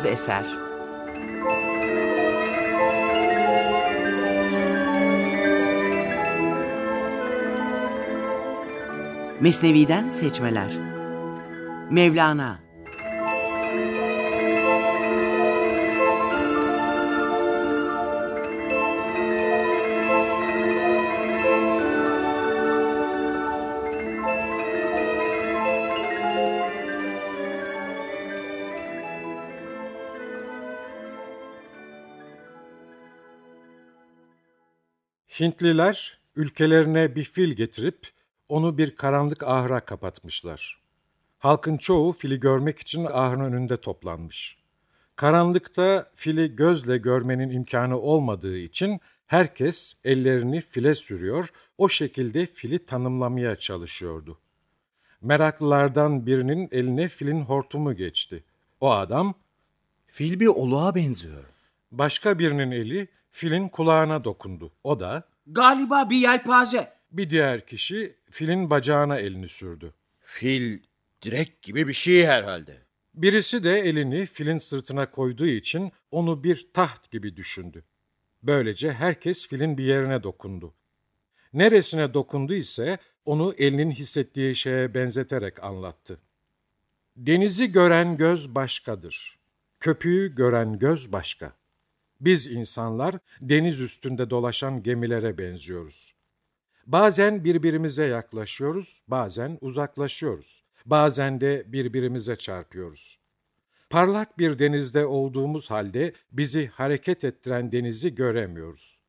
30 eser. Mesnevi'den seçmeler. Mevlana Hintliler ülkelerine bir fil getirip onu bir karanlık ahıra kapatmışlar. Halkın çoğu fili görmek için ahırın önünde toplanmış. Karanlıkta fili gözle görmenin imkanı olmadığı için herkes ellerini file sürüyor, o şekilde fili tanımlamaya çalışıyordu. Meraklılardan birinin eline filin hortumu geçti. O adam, Fil bir oluğa benziyor. başka birinin eli filin kulağına dokundu. O da, Galiba bir yelpaze. bir diğer kişi filin bacağına elini sürdü. Fil direk gibi bir şey herhalde. Birisi de elini filin sırtına koyduğu için onu bir taht gibi düşündü. Böylece herkes filin bir yerine dokundu. Neresine dokundu ise onu elinin hissettiği şeye benzeterek anlattı. Denizi gören göz başkadır. Köpüğü gören göz başka. Biz insanlar deniz üstünde dolaşan gemilere benziyoruz. Bazen birbirimize yaklaşıyoruz, bazen uzaklaşıyoruz. Bazen de birbirimize çarpıyoruz. Parlak bir denizde olduğumuz halde bizi hareket ettiren denizi göremiyoruz.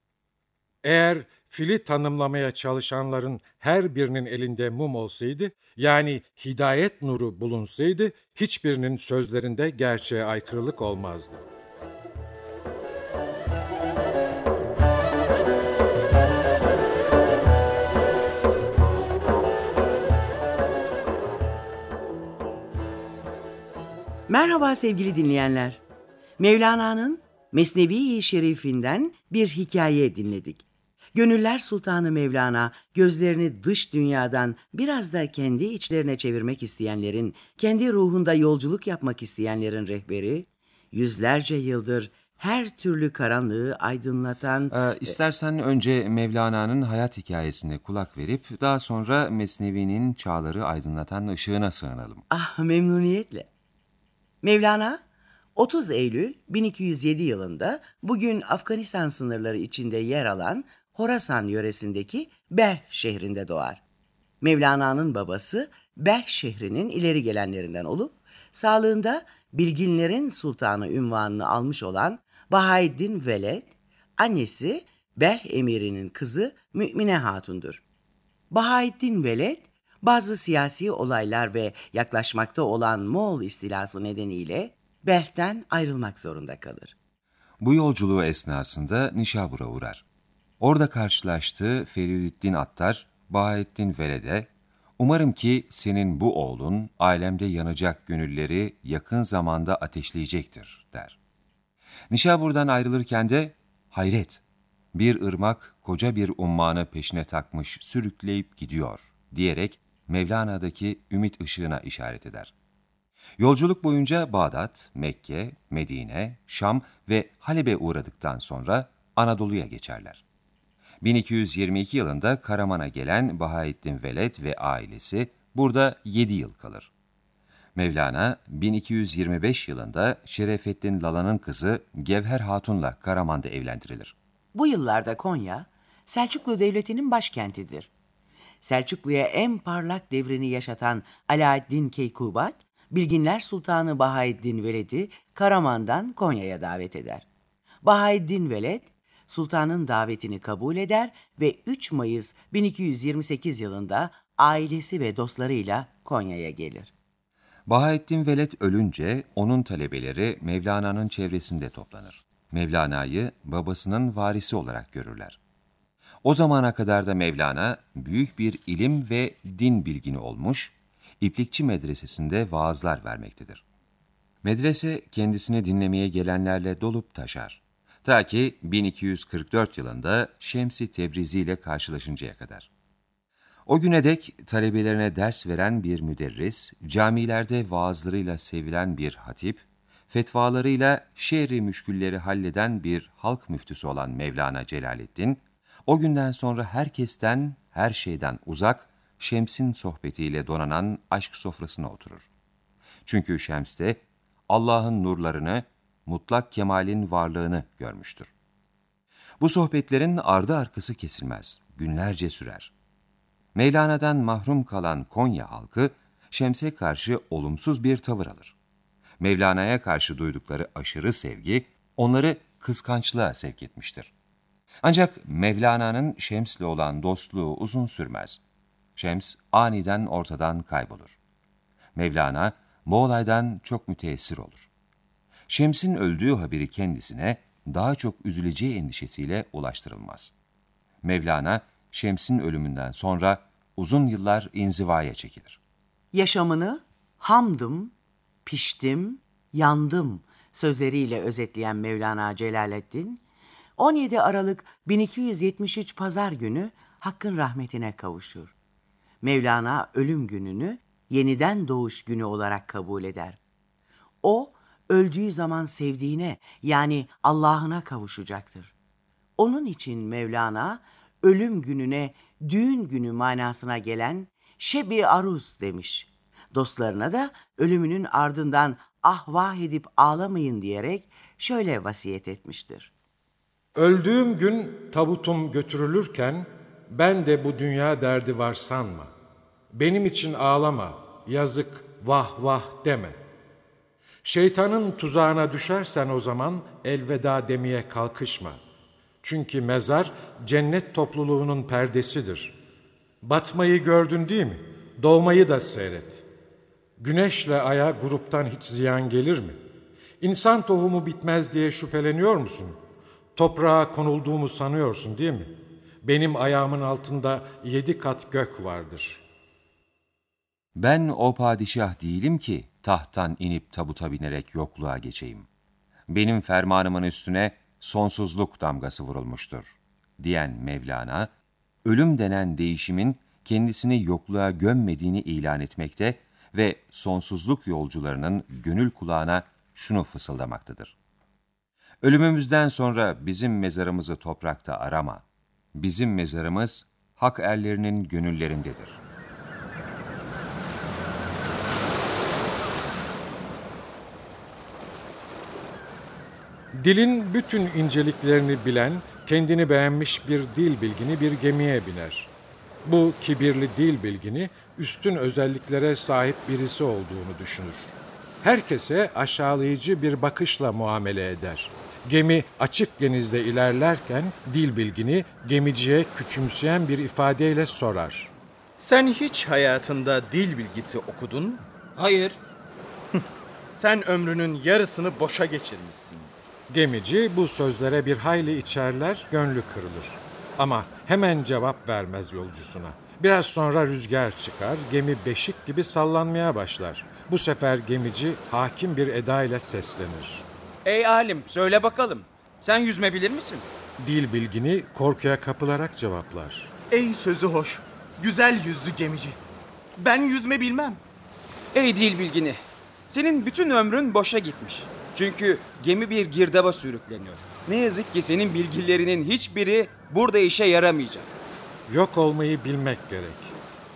Eğer fili tanımlamaya çalışanların her birinin elinde mum olsaydı, yani hidayet nuru bulunsaydı, hiçbirinin sözlerinde gerçeğe aykırılık olmazdı. Merhaba sevgili dinleyenler. Mevlana'nın Mesnevi-i Şerifinden bir hikaye dinledik. Gönüller Sultanı Mevlana gözlerini dış dünyadan biraz da kendi içlerine çevirmek isteyenlerin, kendi ruhunda yolculuk yapmak isteyenlerin rehberi, yüzlerce yıldır her türlü karanlığı aydınlatan Ee, istersen önce Mevlana'nın hayat hikayesine kulak verip daha sonra Mesnevi'nin çağları aydınlatan ışığına sığınalım. Ah memnuniyetle. Mevlana 30 Eylül 1207 yılında bugün Afganistan sınırları içinde yer alan Horasan yöresindeki Belh şehrinde doğar. Mevlana'nın babası Belh şehrinin ileri gelenlerinden olup sağlığında bilginlerin sultanı ünvanını almış olan Bahaeddin Veled, annesi Belh emirinin kızı Mümine Hatun'dur. Bahaeddin Veled, bazı siyasi olaylar ve yaklaşmakta olan Moğol istilası nedeniyle Belh'ten ayrılmak zorunda kalır. Bu yolculuğu esnasında Nişabur'a uğrar. Orada karşılaştığı Feridüddin Attar, Bahattin Veled'e, ''Umarım ki senin bu oğlun ailemde yanacak gönülleri yakın zamanda ateşleyecektir.'' der. Nişabur'dan ayrılırken de, ''Hayret, bir ırmak koca bir ummanı peşine takmış sürükleyip gidiyor.'' diyerek Mevlana'daki ümit ışığına işaret eder. Yolculuk boyunca Bağdat, Mekke, Medine, Şam ve Halep'e uğradıktan sonra Anadolu'ya geçerler. 1222 yılında Karaman'a gelen Bahaettin Veled ve ailesi burada 7 yıl kalır. Mevlana 1225 yılında Şerefettin Lala'nın kızı Gevher Hatun'la Karaman'da evlendirilir. Bu yıllarda Konya, Selçuklu Devleti'nin başkentidir. Selçuklu'ya en parlak devrini yaşatan Alaaddin Keykubat, Bilginler Sultanı Bahaeddin Veled'i Karaman'dan Konya'ya davet eder. Bahaeddin Veled, sultanın davetini kabul eder ve 3 Mayıs 1228 yılında ailesi ve dostlarıyla Konya'ya gelir. Bahaettin Veled ölünce onun talebeleri Mevlana'nın çevresinde toplanır. Mevlana'yı babasının varisi olarak görürler. O zamana kadar da Mevlana büyük bir ilim ve din bilgini olmuş, İplikçi Medresesi'nde vaazlar vermektedir. Medrese kendisini dinlemeye gelenlerle dolup taşar. Ta ki 1244 yılında Şemsi Tebrizi ile karşılaşıncaya kadar. O güne dek talebelerine ders veren bir müderris, camilerde vaazlarıyla sevilen bir hatip, fetvalarıyla şehri müşkülleri halleden bir halk müftüsü olan Mevlana Celaleddin, o günden sonra herkesten, her şeyden uzak, Şems'in sohbetiyle donanan aşk sofrasına oturur. Çünkü Şems'te Allah'ın nurlarını, mutlak kemalin varlığını görmüştür. Bu sohbetlerin ardı arkası kesilmez, günlerce sürer. Mevlana'dan mahrum kalan Konya halkı, Şems'e karşı olumsuz bir tavır alır. Mevlana'ya karşı duydukları aşırı sevgi, onları kıskançlığa sevk etmiştir. Ancak Mevlana'nın Şems'le olan dostluğu uzun sürmez. Şems aniden ortadan kaybolur. Mevlana bu olaydan çok müteessir olur. Şems'in öldüğü haberi kendisine daha çok üzüleceği endişesiyle ulaştırılmaz. Mevlana, Şems'in ölümünden sonra uzun yıllar inzivaya çekilir. Yaşamını hamdım, piştim, yandım sözleriyle özetleyen Mevlana Celaleddin, 17 Aralık 1273 Pazar günü Hakk'ın rahmetine kavuşur. Mevlana ölüm gününü yeniden doğuş günü olarak kabul eder. O, öldüğü zaman sevdiğine yani Allah'ına kavuşacaktır. Onun için Mevlana, ölüm gününe düğün günü manasına gelen Şebi Aruz demiş. Dostlarına da ölümünün ardından ah vah edip ağlamayın diyerek şöyle vasiyet etmiştir. Öldüğüm gün tabutum götürülürken ben de bu dünya derdi var sanma. Benim için ağlama, yazık, vah vah deme. Şeytanın tuzağına düşersen o zaman elveda demeye kalkışma. Çünkü mezar cennet topluluğunun perdesidir. Batmayı gördün değil mi? Doğmayı da seyret. Güneşle aya gruptan hiç ziyan gelir mi? İnsan tohumu bitmez diye şüpheleniyor musun? Toprağa konulduğumu sanıyorsun değil mi? Benim ayağımın altında yedi kat gök vardır. Ben o padişah değilim ki tahttan inip tabuta binerek yokluğa geçeyim. Benim fermanımın üstüne sonsuzluk damgası vurulmuştur, diyen Mevlana, ölüm denen değişimin kendisini yokluğa gömmediğini ilan etmekte ve sonsuzluk yolcularının gönül kulağına şunu fısıldamaktadır. Ölümümüzden sonra bizim mezarımızı toprakta arama. Bizim mezarımız hak erlerinin gönüllerindedir. Dilin bütün inceliklerini bilen, kendini beğenmiş bir dil bilgini bir gemiye biner. Bu kibirli dil bilgini üstün özelliklere sahip birisi olduğunu düşünür. Herkese aşağılayıcı bir bakışla muamele eder. Gemi açık denizde ilerlerken dil bilgini gemiciye küçümseyen bir ifadeyle sorar. Sen hiç hayatında dil bilgisi okudun mu? Hayır. Sen ömrünün yarısını boşa geçirmişsin. Gemici bu sözlere bir hayli içerler, gönlü kırılır. Ama hemen cevap vermez yolcusuna. Biraz sonra rüzgar çıkar, gemi beşik gibi sallanmaya başlar. Bu sefer gemici hakim bir eda ile seslenir. Ey alim söyle bakalım. Sen yüzme bilir misin? Dil bilgini korkuya kapılarak cevaplar. Ey sözü hoş, güzel yüzlü gemici. Ben yüzme bilmem. Ey dil bilgini. Senin bütün ömrün boşa gitmiş. Çünkü gemi bir girdaba sürükleniyor. Ne yazık ki senin bilgilerinin hiçbiri burada işe yaramayacak. Yok olmayı bilmek gerek.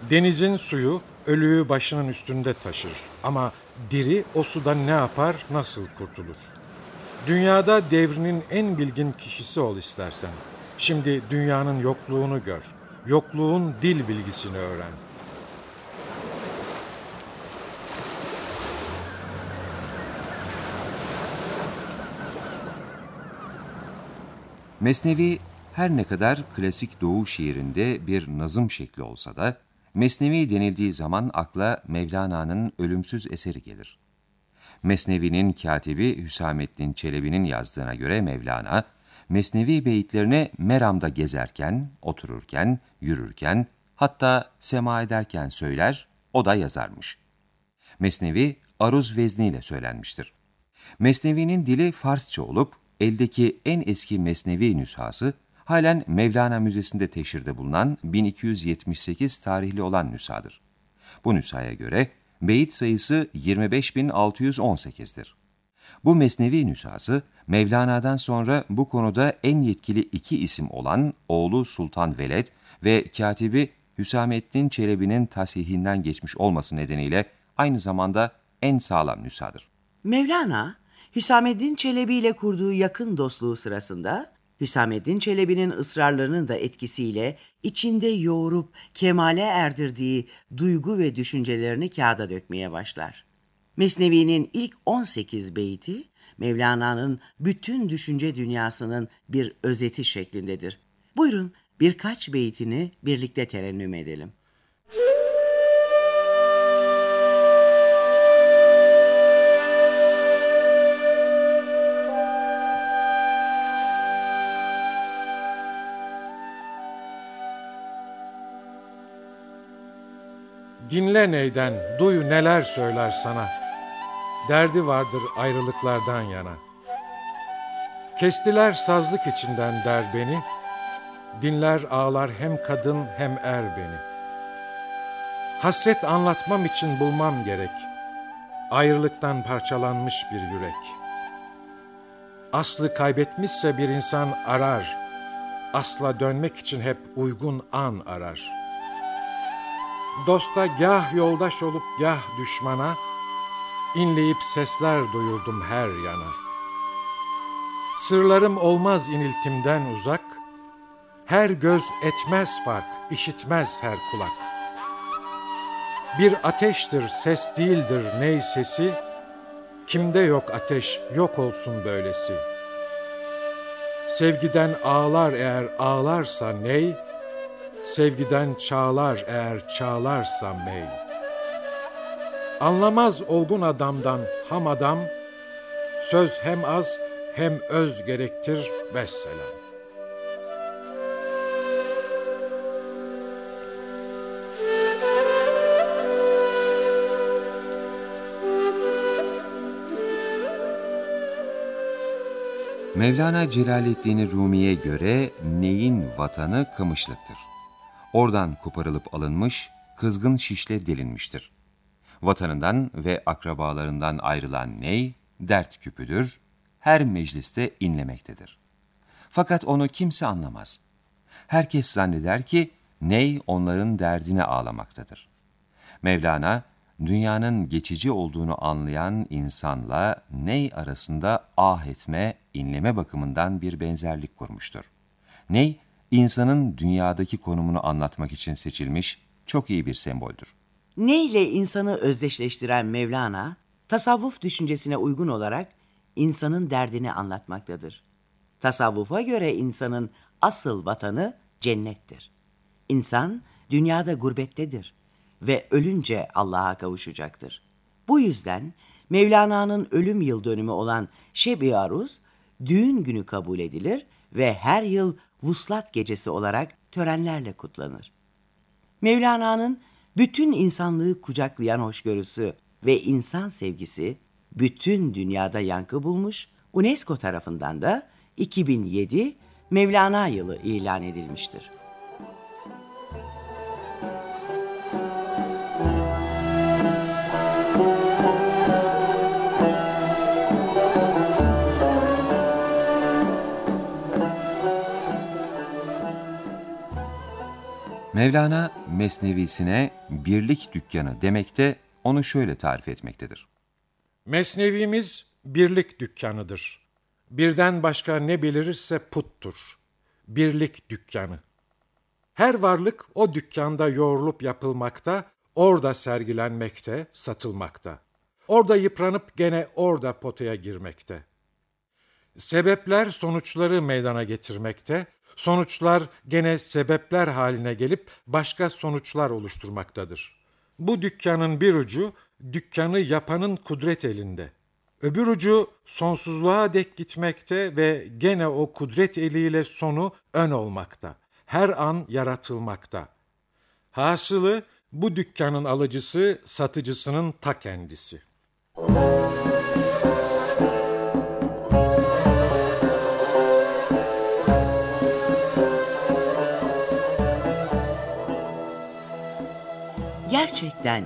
Denizin suyu ölüyü başının üstünde taşır. Ama diri o sudan ne yapar, nasıl kurtulur? Dünyada devrinin en bilgin kişisi ol istersen. Şimdi dünyanın yokluğunu gör. Yokluğun dil bilgisini öğren. Mesnevi her ne kadar klasik doğu şiirinde bir nazım şekli olsa da, Mesnevi denildiği zaman akla Mevlana'nın ölümsüz eseri gelir. Mesnevi'nin katibi Hüsamettin Çelebi'nin yazdığına göre Mevlana, Mesnevi beyitlerini Meram'da gezerken, otururken, yürürken, hatta sema ederken söyler, o da yazarmış. Mesnevi, aruz vezniyle söylenmiştir. Mesnevi'nin dili Farsça olup, eldeki en eski Mesnevi nüshası, halen Mevlana Müzesi'nde teşhirde bulunan 1278 tarihli olan nüshadır. Bu nüshaya göre beyit sayısı 25.618'dir. Bu mesnevi nüshası Mevlana'dan sonra bu konuda en yetkili iki isim olan oğlu Sultan Veled ve katibi Hüsamettin Çelebi'nin tasihinden geçmiş olması nedeniyle aynı zamanda en sağlam nüshadır. Mevlana, Hüsamettin Çelebi ile kurduğu yakın dostluğu sırasında Hüsamettin Çelebi'nin ısrarlarının da etkisiyle içinde yoğurup kemale erdirdiği duygu ve düşüncelerini kağıda dökmeye başlar. Mesnevi'nin ilk 18 beyti Mevlana'nın bütün düşünce dünyasının bir özeti şeklindedir. Buyurun birkaç beytini birlikte terennüm edelim. Dinle neyden, duy neler söyler sana. Derdi vardır ayrılıklardan yana. Kestiler sazlık içinden der beni. Dinler ağlar hem kadın hem er beni. Hasret anlatmam için bulmam gerek. Ayrılıktan parçalanmış bir yürek. Aslı kaybetmişse bir insan arar. Asla dönmek için hep uygun an arar.'' Dosta gah yoldaş olup gah düşmana, inleyip sesler duyurdum her yana. Sırlarım olmaz iniltimden uzak, her göz etmez fark, işitmez her kulak. Bir ateştir, ses değildir ney sesi, kimde yok ateş, yok olsun böylesi. Sevgiden ağlar eğer ağlarsa ney, Sevgiden çağlar eğer çağlarsa mey. Anlamaz olgun adamdan ham adam, Söz hem az hem öz gerektir vesselam. Mevlana Celaleddin Rumi'ye göre neyin vatanı Kamışlık'tır. Oradan koparılıp alınmış, kızgın şişle delinmiştir. Vatanından ve akrabalarından ayrılan ney, dert küpüdür, her mecliste inlemektedir. Fakat onu kimse anlamaz. Herkes zanneder ki ney onların derdine ağlamaktadır. Mevlana, dünyanın geçici olduğunu anlayan insanla ney arasında ah etme, inleme bakımından bir benzerlik kurmuştur. Ney, insanın dünyadaki konumunu anlatmak için seçilmiş çok iyi bir semboldür. Ne ile insanı özdeşleştiren Mevlana, tasavvuf düşüncesine uygun olarak insanın derdini anlatmaktadır. Tasavvufa göre insanın asıl vatanı cennettir. İnsan dünyada gurbettedir ve ölünce Allah'a kavuşacaktır. Bu yüzden Mevlana'nın ölüm yıl dönümü olan Şeb-i Aruz, düğün günü kabul edilir ve her yıl Vuslat Gecesi olarak törenlerle kutlanır. Mevlana'nın bütün insanlığı kucaklayan hoşgörüsü ve insan sevgisi bütün dünyada yankı bulmuş, UNESCO tarafından da 2007 Mevlana yılı ilan edilmiştir. Mevlana Mesnevisine birlik dükkanı demekte onu şöyle tarif etmektedir. Mesnevimiz birlik dükkanıdır. Birden başka ne belirirse puttur. Birlik dükkanı. Her varlık o dükkanda yoğrulup yapılmakta, orada sergilenmekte, satılmakta. Orada yıpranıp gene orada potaya girmekte. Sebepler sonuçları meydana getirmekte, Sonuçlar gene sebepler haline gelip başka sonuçlar oluşturmaktadır. Bu dükkanın bir ucu dükkanı yapanın kudret elinde. Öbür ucu sonsuzluğa dek gitmekte ve gene o kudret eliyle sonu ön olmakta. Her an yaratılmakta. Hasılı bu dükkanın alıcısı satıcısının ta kendisi. Gerçekten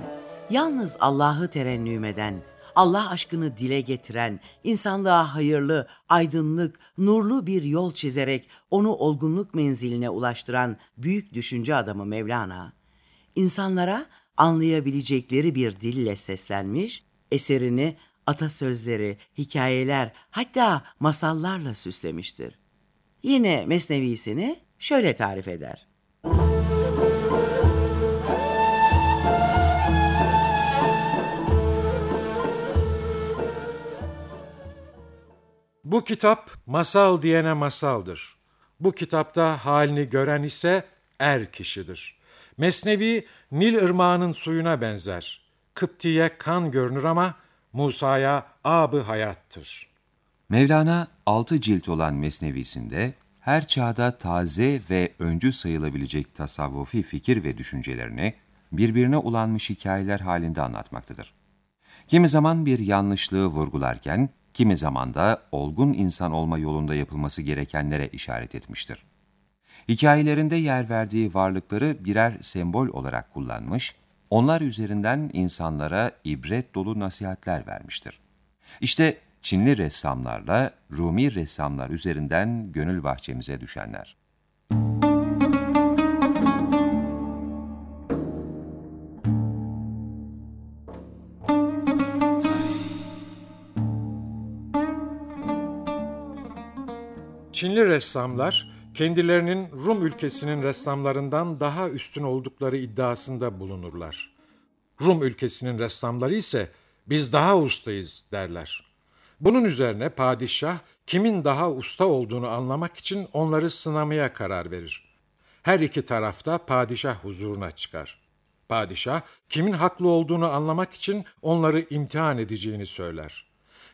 yalnız Allah'ı terennüm eden, Allah aşkını dile getiren, insanlığa hayırlı, aydınlık, nurlu bir yol çizerek onu olgunluk menziline ulaştıran büyük düşünce adamı Mevlana, insanlara anlayabilecekleri bir dille seslenmiş, eserini atasözleri, hikayeler, hatta masallarla süslemiştir. Yine Mesnevisini şöyle tarif eder. Bu kitap masal diyene masaldır. Bu kitapta halini gören ise er kişidir. Mesnevi Nil ırmağının suyuna benzer. Kıptiye kan görünür ama Musa'ya abı hayattır. Mevlana altı cilt olan Mesnevisinde her çağda taze ve öncü sayılabilecek tasavvufi fikir ve düşüncelerini birbirine ulanmış hikayeler halinde anlatmaktadır. Kimi zaman bir yanlışlığı vurgularken, kimi zaman da olgun insan olma yolunda yapılması gerekenlere işaret etmiştir. Hikayelerinde yer verdiği varlıkları birer sembol olarak kullanmış, onlar üzerinden insanlara ibret dolu nasihatler vermiştir. İşte Çinli ressamlarla Rumi ressamlar üzerinden gönül bahçemize düşenler. Çinli ressamlar kendilerinin Rum ülkesinin ressamlarından daha üstün oldukları iddiasında bulunurlar. Rum ülkesinin ressamları ise biz daha ustayız derler. Bunun üzerine padişah kimin daha usta olduğunu anlamak için onları sınamaya karar verir. Her iki tarafta padişah huzuruna çıkar. Padişah kimin haklı olduğunu anlamak için onları imtihan edeceğini söyler.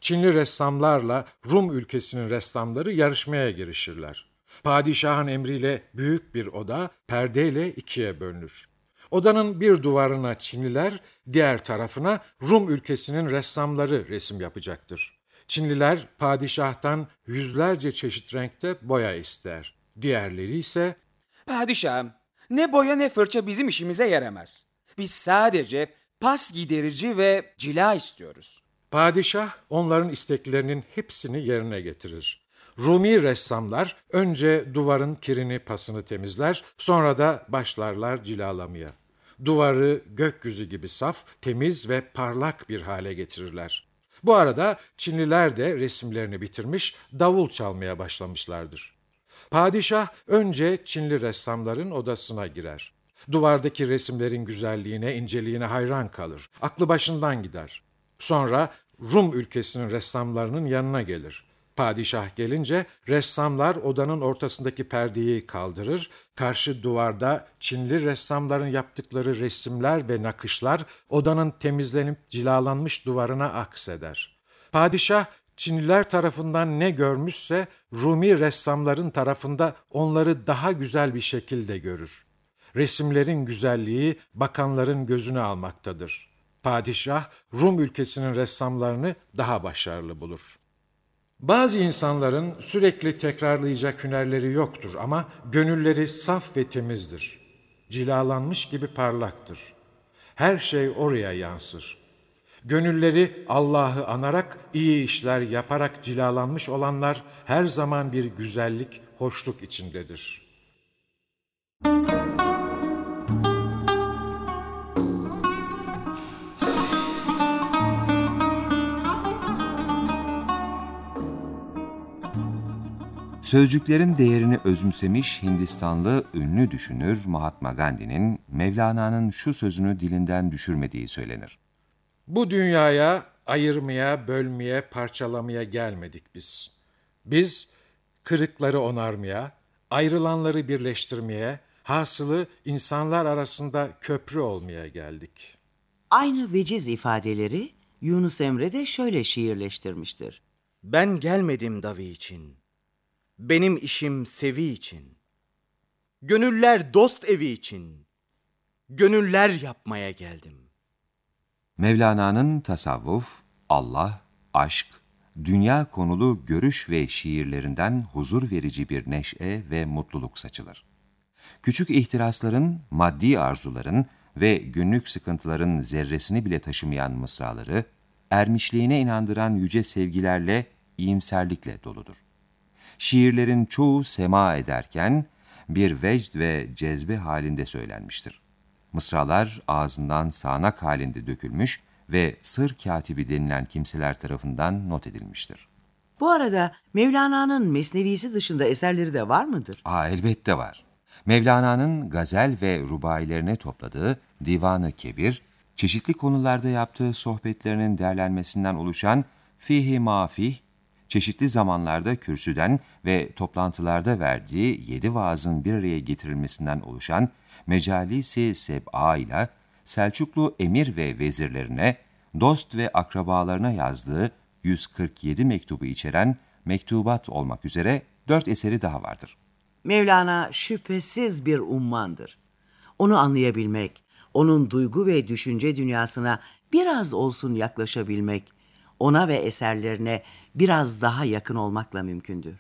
Çinli ressamlarla Rum ülkesinin ressamları yarışmaya girişirler. Padişahın emriyle büyük bir oda perdeyle ikiye bölünür. Odanın bir duvarına Çinliler, diğer tarafına Rum ülkesinin ressamları resim yapacaktır. Çinliler padişahtan yüzlerce çeşit renkte boya ister. Diğerleri ise Padişahım, ne boya ne fırça bizim işimize yaramaz. Biz sadece pas giderici ve cila istiyoruz. Padişah onların isteklerinin hepsini yerine getirir. Rumi ressamlar önce duvarın kirini pasını temizler, sonra da başlarlar cilalamaya. Duvarı gökyüzü gibi saf, temiz ve parlak bir hale getirirler. Bu arada Çinliler de resimlerini bitirmiş, davul çalmaya başlamışlardır. Padişah önce Çinli ressamların odasına girer. Duvardaki resimlerin güzelliğine, inceliğine hayran kalır. Aklı başından gider. Sonra Rum ülkesinin ressamlarının yanına gelir. Padişah gelince ressamlar odanın ortasındaki perdeyi kaldırır, karşı duvarda Çinli ressamların yaptıkları resimler ve nakışlar odanın temizlenip cilalanmış duvarına akseder. Padişah Çinliler tarafından ne görmüşse Rumi ressamların tarafında onları daha güzel bir şekilde görür. Resimlerin güzelliği bakanların gözünü almaktadır. Padişah Rum ülkesinin ressamlarını daha başarılı bulur. Bazı insanların sürekli tekrarlayacak hünerleri yoktur ama gönülleri saf ve temizdir. Cilalanmış gibi parlaktır. Her şey oraya yansır. Gönülleri Allah'ı anarak, iyi işler yaparak cilalanmış olanlar her zaman bir güzellik, hoşluk içindedir. Sözcüklerin değerini özümsemiş Hindistanlı ünlü düşünür Mahatma Gandhi'nin Mevlana'nın şu sözünü dilinden düşürmediği söylenir. Bu dünyaya ayırmaya, bölmeye, parçalamaya gelmedik biz. Biz kırıkları onarmaya, ayrılanları birleştirmeye, hasılı insanlar arasında köprü olmaya geldik. Aynı veciz ifadeleri Yunus Emre de şöyle şiirleştirmiştir. Ben gelmedim davi için. Benim işim sevi için. Gönüller dost evi için. Gönüller yapmaya geldim. Mevlana'nın tasavvuf, Allah, aşk, dünya konulu görüş ve şiirlerinden huzur verici bir neşe ve mutluluk saçılır. Küçük ihtirasların, maddi arzuların ve günlük sıkıntıların zerresini bile taşımayan mısraları, ermişliğine inandıran yüce sevgilerle, iyimserlikle doludur. Şiirlerin çoğu sema ederken bir vecd ve cezbe halinde söylenmiştir. Mısralar ağzından sağanak halinde dökülmüş ve sır katibi denilen kimseler tarafından not edilmiştir. Bu arada Mevlana'nın mesnevisi dışında eserleri de var mıdır? Aa, elbette var. Mevlana'nın gazel ve rubailerine topladığı Divanı Kebir, çeşitli konularda yaptığı sohbetlerinin değerlenmesinden oluşan Fihi Mafih, çeşitli zamanlarda kürsüden ve toplantılarda verdiği yedi vaazın bir araya getirilmesinden oluşan Mecalisi Seb'a ile Selçuklu emir ve vezirlerine, dost ve akrabalarına yazdığı 147 mektubu içeren mektubat olmak üzere dört eseri daha vardır. Mevlana şüphesiz bir ummandır. Onu anlayabilmek, onun duygu ve düşünce dünyasına biraz olsun yaklaşabilmek, ona ve eserlerine biraz daha yakın olmakla mümkündür.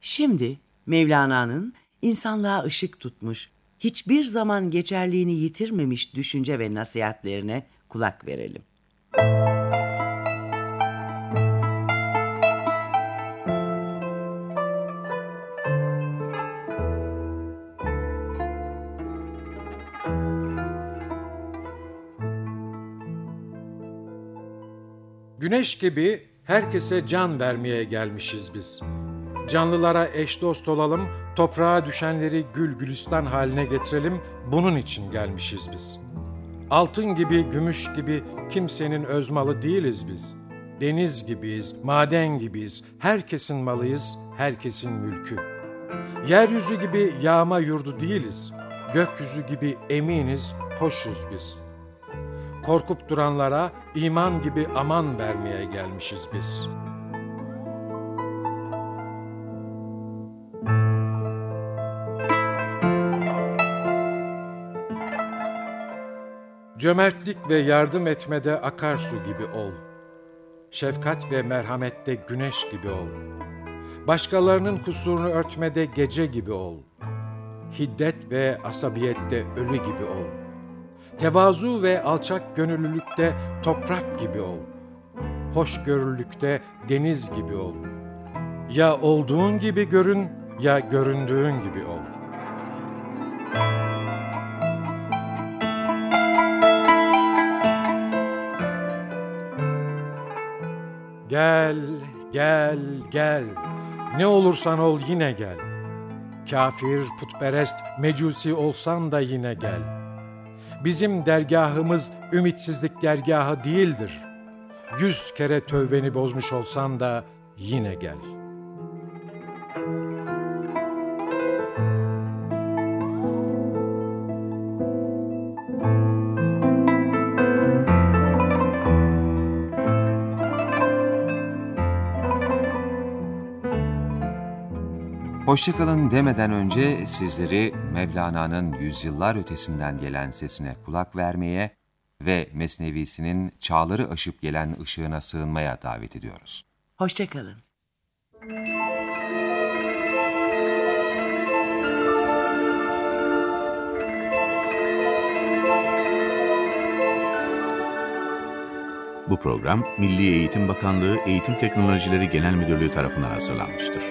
Şimdi Mevlana'nın insanlığa ışık tutmuş, hiçbir zaman geçerliğini yitirmemiş düşünce ve nasihatlerine kulak verelim. Güneş gibi herkese can vermeye gelmişiz biz. Canlılara eş dost olalım, toprağa düşenleri gül gülistan haline getirelim, bunun için gelmişiz biz. Altın gibi, gümüş gibi kimsenin öz malı değiliz biz. Deniz gibiyiz, maden gibiyiz, herkesin malıyız, herkesin mülkü. Yeryüzü gibi yağma yurdu değiliz, gökyüzü gibi eminiz, hoşuz biz.'' Korkup duranlara iman gibi aman vermeye gelmişiz biz. Cömertlik ve yardım etmede akarsu gibi ol. Şefkat ve merhamette güneş gibi ol. Başkalarının kusurunu örtmede gece gibi ol. Hiddet ve asabiyette ölü gibi ol.'' Tevazu ve alçak gönüllülükte toprak gibi ol. Hoşgörülükte deniz gibi ol. Ya olduğun gibi görün ya göründüğün gibi ol. Gel, gel, gel. Ne olursan ol yine gel. Kafir, putperest, mecusi olsan da yine gel.'' Bizim dergahımız ümitsizlik dergahı değildir. Yüz kere tövbeni bozmuş olsan da yine gel. Hoşçakalın demeden önce sizleri Mevlana'nın yüzyıllar ötesinden gelen sesine kulak vermeye ve Mesnevisinin çağları aşıp gelen ışığına sığınmaya davet ediyoruz. Hoşçakalın. Bu program Milli Eğitim Bakanlığı Eğitim Teknolojileri Genel Müdürlüğü tarafından hazırlanmıştır.